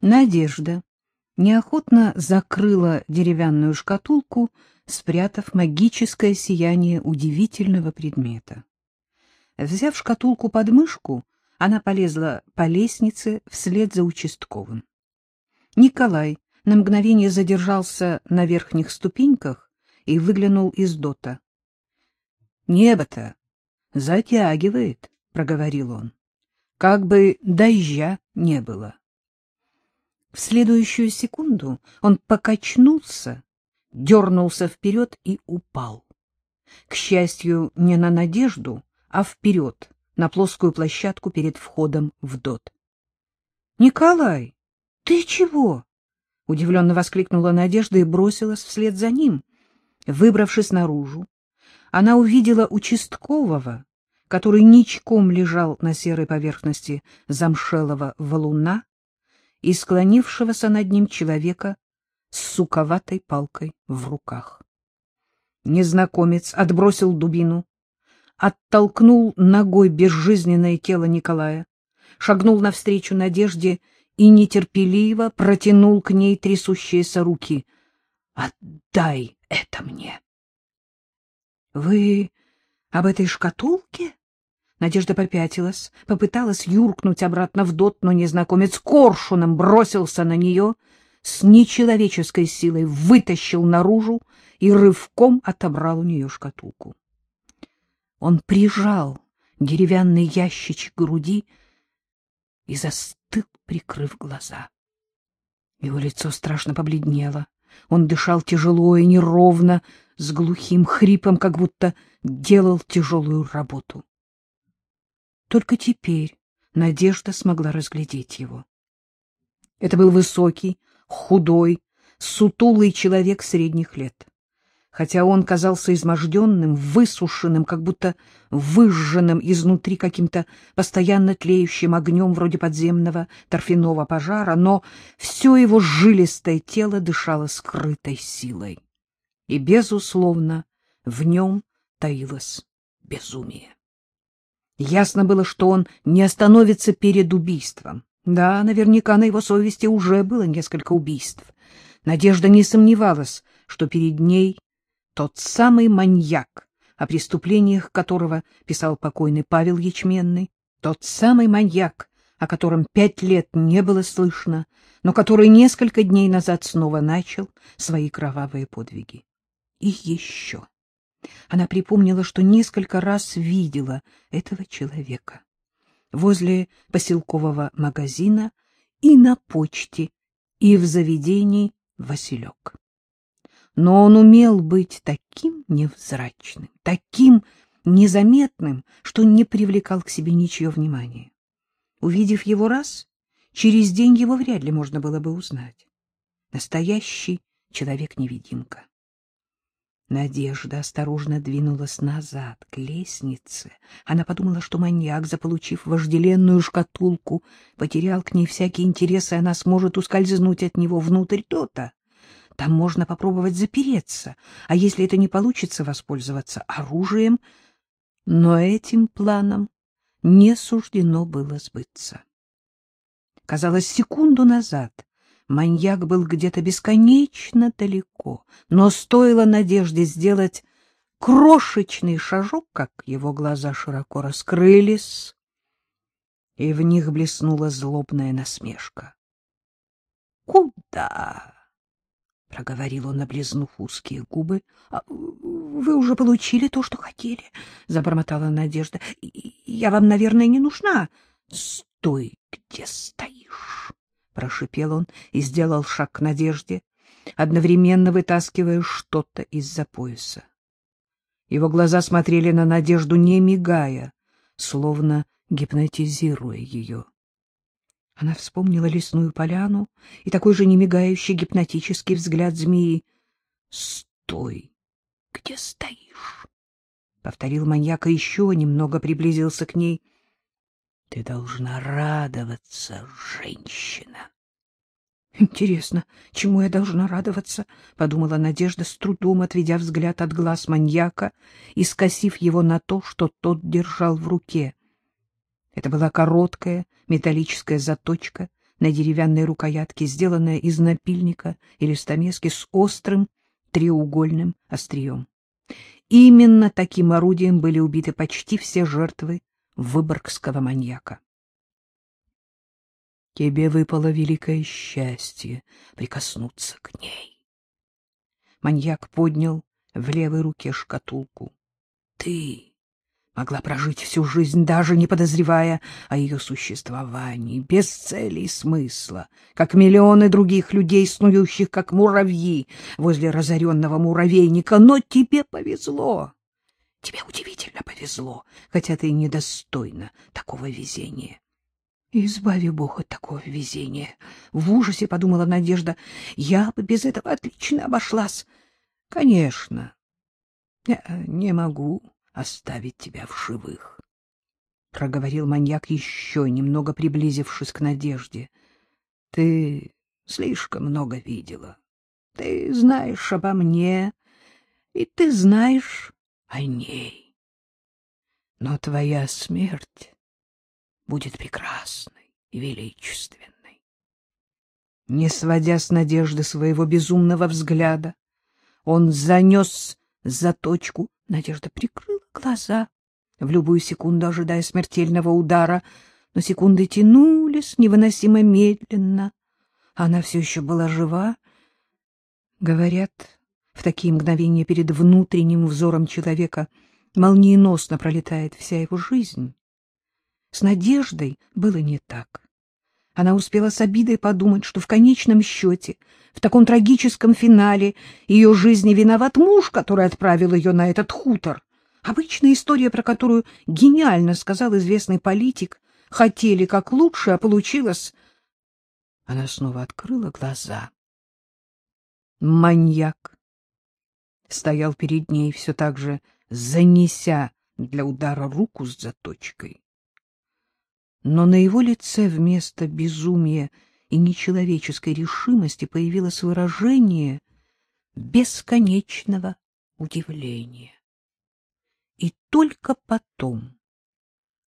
Надежда неохотно закрыла деревянную шкатулку, спрятав магическое сияние удивительного предмета. Взяв шкатулку под мышку, она полезла по лестнице вслед за участковым. Николай на мгновение задержался на верхних ступеньках и выглянул из дота. — Небо-то затягивает, — проговорил он, — как бы дождя не было. В следующую секунду он покачнулся, дернулся вперед и упал. К счастью, не на надежду, а вперед, на плоскую площадку перед входом в ДОТ. — Николай, ты чего? — удивленно воскликнула Надежда и бросилась вслед за ним. Выбравшись наружу, она увидела участкового, который ничком лежал на серой поверхности замшелого валуна и склонившегося над ним человека с суковатой палкой в руках. Незнакомец отбросил дубину, оттолкнул ногой безжизненное тело Николая, шагнул навстречу Надежде и нетерпеливо протянул к ней трясущиеся руки. — Отдай это мне! — Вы об этой шкатулке? Надежда попятилась, попыталась юркнуть обратно в дот, но незнакомец коршуном бросился на нее, с нечеловеческой силой вытащил наружу и рывком отобрал у нее шкатулку. Он прижал деревянный ящичек к груди и застыл, прикрыв глаза. Его лицо страшно побледнело. Он дышал тяжело и неровно, с глухим хрипом, как будто делал тяжелую работу. Только теперь Надежда смогла разглядеть его. Это был высокий, худой, сутулый человек средних лет хотя он казался изможденным, высушенным, как будто выжженным изнутри каким-то постоянно тлеющим огнем вроде подземного торфяного пожара, но все его жилистое тело дышало скрытой силой. И, безусловно, в нем таилось безумие. Ясно было, что он не остановится перед убийством. Да, наверняка на его совести уже было несколько убийств. Надежда не сомневалась, что перед ней тот самый маньяк, о преступлениях которого писал покойный Павел Ячменный, тот самый маньяк, о котором пять лет не было слышно, но который несколько дней назад снова начал свои кровавые подвиги. И еще. Она припомнила, что несколько раз видела этого человека возле поселкового магазина и на почте, и в заведении «Василек» но он умел быть таким невзрачным, таким незаметным, что не привлекал к себе ничье внимания. Увидев его раз, через день его вряд ли можно было бы узнать. Настоящий человек-невидимка. Надежда осторожно двинулась назад, к лестнице. Она подумала, что маньяк, заполучив вожделенную шкатулку, потерял к ней всякий интерес, и она сможет ускользнуть от него внутрь то-то. Там можно попробовать запереться, а если это не получится, воспользоваться оружием. Но этим планом не суждено было сбыться. Казалось, секунду назад маньяк был где-то бесконечно далеко, но стоило Надежде сделать крошечный шажок, как его глаза широко раскрылись, и в них блеснула злобная насмешка. — Куда? — проговорил он, облизнув узкие губы. «А, — Вы уже получили то, что хотели, — забормотала Надежда. — Я вам, наверное, не нужна. — Стой, где стоишь, — прошипел он и сделал шаг к Надежде, одновременно вытаскивая что-то из-за пояса. Его глаза смотрели на Надежду, не мигая, словно гипнотизируя ее. Она вспомнила лесную поляну и такой же немигающий гипнотический взгляд змеи. — Стой! Где стоишь? — повторил маньяк и еще немного приблизился к ней. — Ты должна радоваться, женщина. — Интересно, чему я должна радоваться? — подумала Надежда, с трудом отведя взгляд от глаз маньяка и скосив его на то, что тот держал в руке — это была короткая металлическая заточка на деревянной рукоятке, сделанная из напильника или стамески с острым треугольным острием. Именно таким орудием были убиты почти все жертвы выборгского маньяка. Тебе выпало великое счастье прикоснуться к ней. Маньяк поднял в левой руке шкатулку. Ты могла прожить всю жизнь, даже не подозревая о ее существовании, без цели и смысла, как миллионы других людей, снующих, как муравьи, возле разоренного муравейника. Но тебе повезло. Тебе удивительно повезло, хотя ты недостойна такого везения. Избави Бог от такого везения. В ужасе подумала Надежда. Я бы без этого отлично обошлась. Конечно. Я не могу оставить тебя в живых. Проговорил маньяк, еще немного приблизившись к Надежде. Ты слишком много видела. Ты знаешь обо мне, и ты знаешь о ней. Но твоя смерть будет прекрасной и величественной. Не сводя с надежды своего безумного взгляда, он занес заточку. Надежда прикрыла глаза, в любую секунду ожидая смертельного удара, но секунды тянулись невыносимо медленно. Она все еще была жива. Говорят, в такие мгновения перед внутренним взором человека молниеносно пролетает вся его жизнь. С Надеждой было не так. Она успела с обидой подумать, что в конечном счете, в таком трагическом финале, ее жизни виноват муж, который отправил ее на этот хутор. Обычная история, про которую гениально сказал известный политик. Хотели как лучше, а получилось... Она снова открыла глаза. Маньяк стоял перед ней, все так же занеся для удара руку с заточкой но на его лице вместо безумия и нечеловеческой решимости появилось выражение бесконечного удивления. И только потом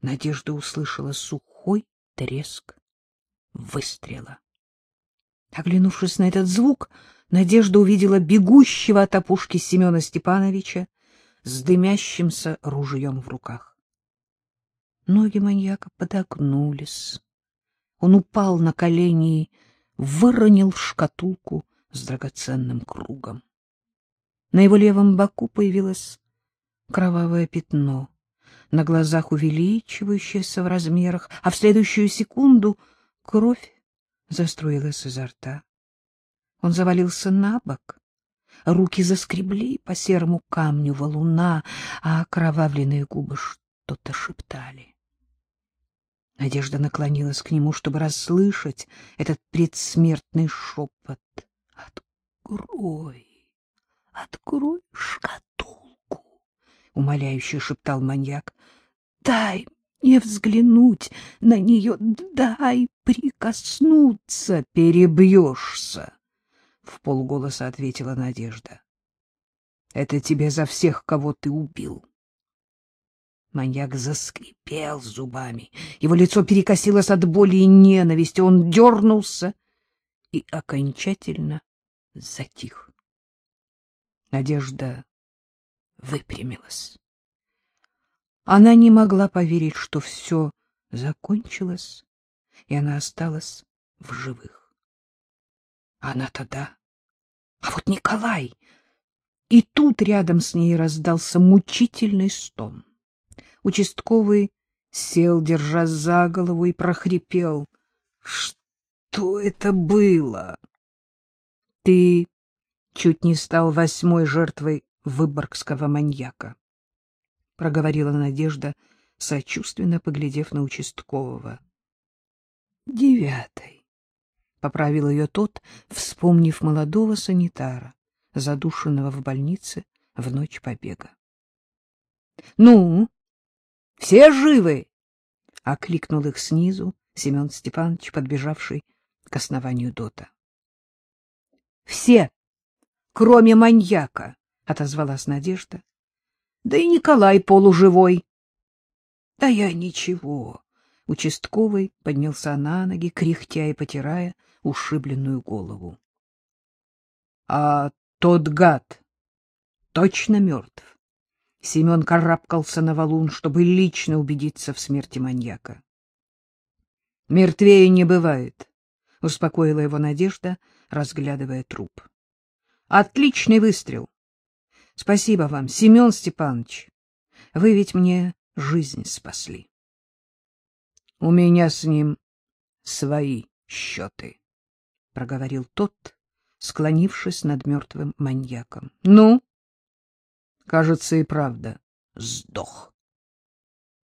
Надежда услышала сухой треск выстрела. Оглянувшись на этот звук, Надежда увидела бегущего от опушки Семена Степановича с дымящимся ружьем в руках. Ноги маньяка подогнулись. Он упал на колени и выронил шкатулку с драгоценным кругом. На его левом боку появилось кровавое пятно, на глазах увеличивающееся в размерах, а в следующую секунду кровь заструилась изо рта. Он завалился на бок, руки заскребли по серому камню валуна, а окровавленные губы что-то шептали. Надежда наклонилась к нему, чтобы расслышать этот предсмертный шепот. «Открой! Открой шкатулку!» — умоляюще шептал маньяк. «Дай мне взглянуть на нее, дай прикоснуться, перебьешься!» — в полголоса ответила Надежда. «Это тебе за всех, кого ты убил!» Маньяк заскрипел зубами. Его лицо перекосилось от боли и ненависти. Он дернулся и окончательно затих. Надежда выпрямилась. Она не могла поверить, что все закончилось, и она осталась в живых. Она тогда... А вот Николай... И тут рядом с ней раздался мучительный стон. Участковый сел, держа за голову, и прохрипел. — Что это было? — Ты чуть не стал восьмой жертвой выборгского маньяка, — проговорила Надежда, сочувственно поглядев на участкового. — Девятой, — поправил ее тот, вспомнив молодого санитара, задушенного в больнице в ночь побега. — Ну, все живы? — окликнул их снизу Семен Степанович, подбежавший к основанию дота. — Все, кроме маньяка, — отозвалась Надежда. — Да и Николай полуживой. — Да я ничего, Участковый поднялся на ноги, кряхтя и потирая ушибленную голову. — А тот гад точно мертв? Семен карабкался на валун, чтобы лично убедиться в смерти маньяка. — Мертвее не бывает, — успокоила его Надежда, разглядывая труп. — Отличный выстрел. Спасибо вам, Семен Степанович. Вы ведь мне жизнь спасли. — У меня с ним свои счеты, — проговорил тот, склонившись над мертвым маньяком. — Ну? — Кажется, и правда сдох.